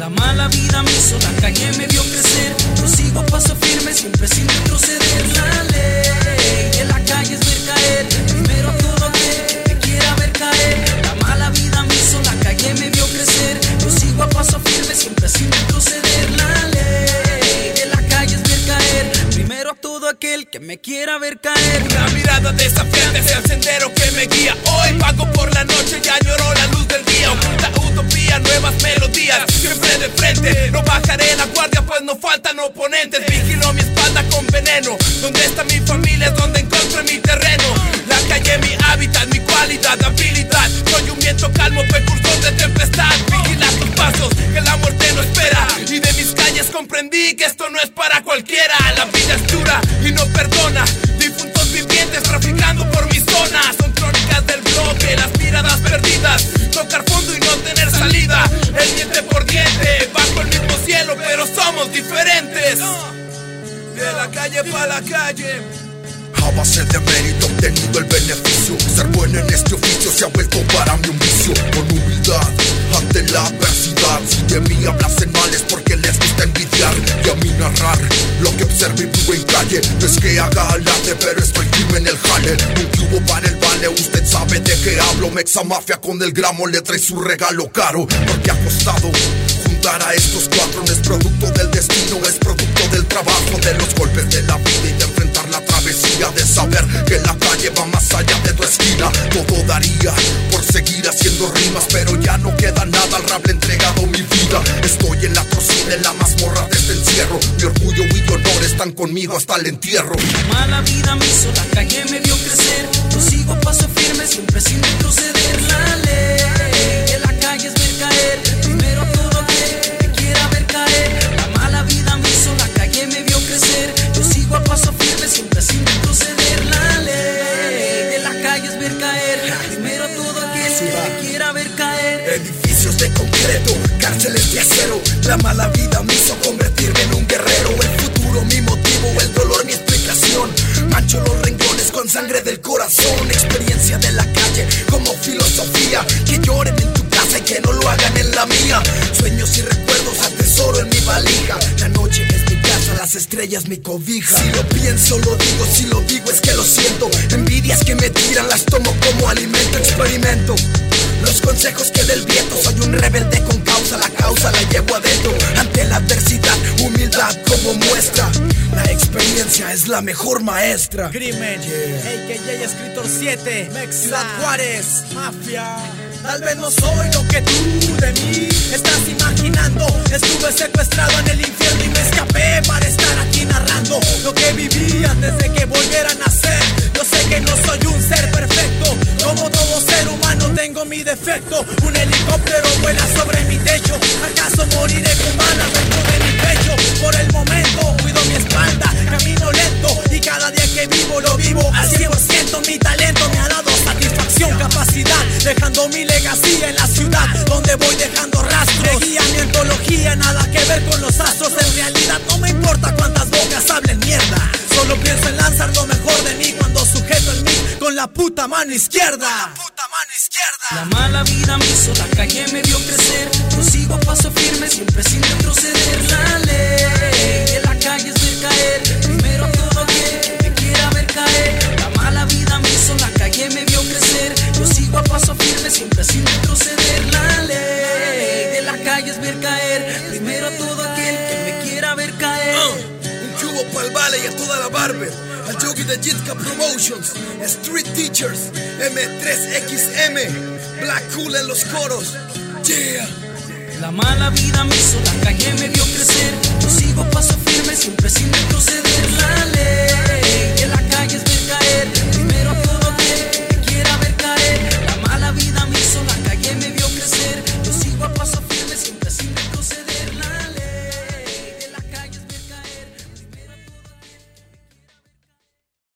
La mala vida me hizo, la calle me vio crecer. Yo sigo paso firme, siempre sin retroceder. La ley de la calle es ver caer. Primero a todo aquel que quiera ver caer. La mala vida me hizo, la calle me vio crecer. Yo sigo a paso firme, siempre sin retroceder. La ley de la calle es ver caer. Primero a todo aquel que me quiera ver caer. Una mirada desafiante es el sendero que me guía. Hoy veneno. Está mi familia es donde encontré mi terreno. La calle, mi hábitat, mi cualidad, habilidad. Soy un viento calmo, precursor de tempestad. Vigila tus pasos, que la muerte no espera. Y de mis calles comprendí que esto no es para A base de mérito obtenido el beneficio. Ser bueno en este oficio se ha vuelto para mí un vicio. Con humildad ante la y vivo en calle. No es que haga alarde pero estoy firme en el jale. Un cubo para el vale, usted sabe de qué hablo. Mexa Mafia con el gramo le trae su regalo caro. Porque ha costado juntar a estos cuatro No es producto del destino, es producto del trabajo De los golpes de la vida y de enfrentar la travesía De saber que la calle va más allá de tu esquina. Todo daría por seguir haciendo rimas Pero ya no queda nada al rap le he entregado mi vida. Estoy en la cocina, en la mazmorra de este encierro. Mi están conmigo hasta el entierro La mala vida me hizo, la calle me vio crecer. Yo sigo paso firme, siempre sin retroceder. La ley de la calle es ver caer. Primero a todo aquel que quiera ver caer. La mala vida me hizo, la calle me vio crecer. Yo sigo a paso firme, siempre sin retroceder. La ley de la calle es ver caer. Primero a todo aquel que quiera ver caer. Edificios de concreto, cárceles de acero La mala vida me hizo convertirme en un guerrero los renglones con sangre del corazón Experiencia de la calle como filosofía Que lloren en tu casa y que no lo hagan en la mía Sueños y recuerdos atesoro en mi valija La noche es mi casa, las estrellas mi cobija Si lo pienso lo digo, si lo digo es que lo siento Envidias que me tiran las tomo como alimento Experimento los consejos que del viento Soy un rebelde con causa, la causa la llevo adentro Ante la adversidad, humildad como muestra es la mejor maestra. Crimen, AKJ Escritor 7, Ciudad Juárez, Mafia. Tal vez no soy lo que tú de mí estás imaginando. Estuve secuestrado en el dejando mi legacía en la ciudad donde voy dejando rastros. Guía mi antología, nada que ver con los astros. En realidad no me importa cuántas bocas hablen mierda. Solo pienso en lanzar lo mejor de mí cuando sujeto el mic con la puta mano izquierda. Puta mano izquierda. La mala vida me hizo, la calle me vio crecer. Yo sigo a paso firme, siempre toda la barber Al yogi de Jitka Promotions Street Teachers M3XM Black Cool en los coros Yeah La mala vida me hizo, la calle me vio crecer. Yo sigo paso firme, siempre sin retroceder.